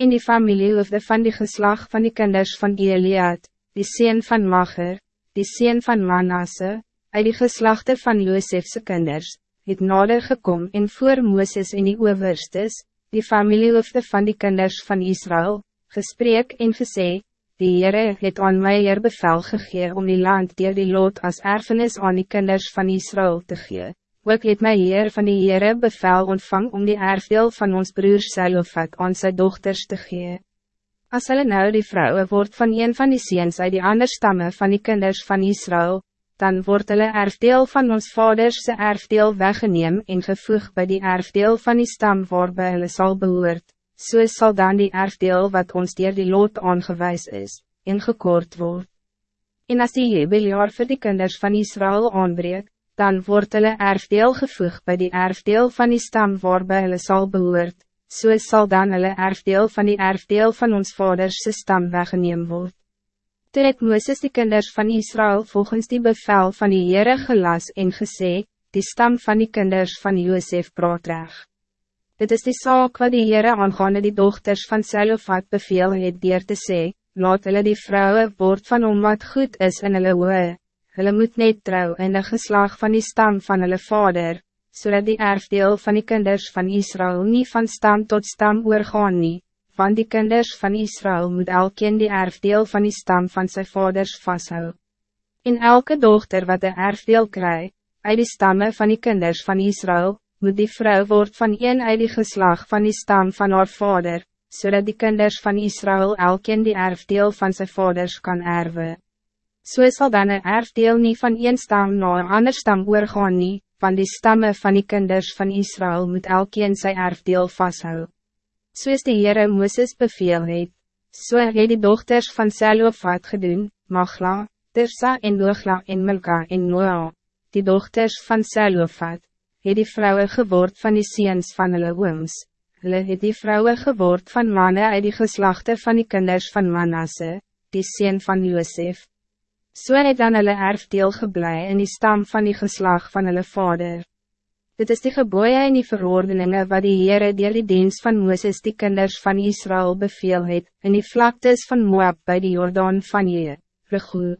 In die familiehoofde van die geslag van die kinders van Gilead, die sien van Mager, die sien van Manasse, uit die geslachte van Joosefse kinders, het nader gekom en voor Mooses en die overstes, die familiehoofde van die kinders van Israël, gesprek en gesê, die Heere het aan my Heer bevel gegee om die land dier die lood als erfenis aan die kinders van Israël te gee. Ook het my Heer van die Heere bevel ontvang om die erfdeel van ons broer Selofat aan sy dochters te gee. As hulle nou die vrouwen wordt van een van die ziens uit die ander stammen van die kinders van Israël, dan wordt hulle erfdeel van ons vaders se erfdeel weggeneem en gevoeg bij die erfdeel van die stam waarbij hulle sal behoort, so sal dan die erfdeel wat ons dier die lood aangewijs is, ingekort word. En as die jubeljaar vir die kinders van Israël aanbreek, dan wordt hulle erfdeel gevoeg bij die erfdeel van die stam waarbij hulle sal behoort, so sal dan hulle erfdeel van die erfdeel van ons vaders se stam weggeneem word. Toe het Mooses die kinders van Israël volgens die bevel van die Heere gelas en gesê, die stam van die kinders van Joosef praat reg. Dit is die zaak wat die Heere aangaande die dochters van Selofat beveel het dier te sê, laat hulle die vrouwen word van om wat goed is in hulle oe, hulle moet net trouw in de geslag van die stam van hulle vader, zodat die erfdeel van die kinders van Israël niet van stam tot stam oorgaan nie, want die kinders van Israël moet elkeen die erfdeel van die stam van zijn vaders vasthou. In elke dochter wat de erfdeel krijgt, uit die stammen van die kinders van Israël, moet die vrouw word van een uit die geslag van die stam van haar vader, zodat die kinders van Israël elkeen die erfdeel van zijn vaders kan erven. So zal dan een erfdeel niet van een stam naar een ander stam oorgaan nie, van die stammen van die kinders van Israël moet elkeen sy erfdeel vasthou. Soos die Heere Mooses beveel het, so het die dochters van Selofat gedoen, Magla, Tirsa en Loogla en Milka en Noa, die dochters van Selofat, het die vrouwen geword van die seens van hulle ooms, hulle het die vrouwen geword van mannen uit die geslachten van die kinders van Manasse, die seen van Joseph. So het dan hulle erfdeel geblei in die stam van die geslag van hulle vader. Dit is die geboeie en die verordeningen wat die Heere deel die dienst van Mooses die kinders van Israël beveel het, in die vlaktes van Moab bij die Jordaan van Je, Regoe.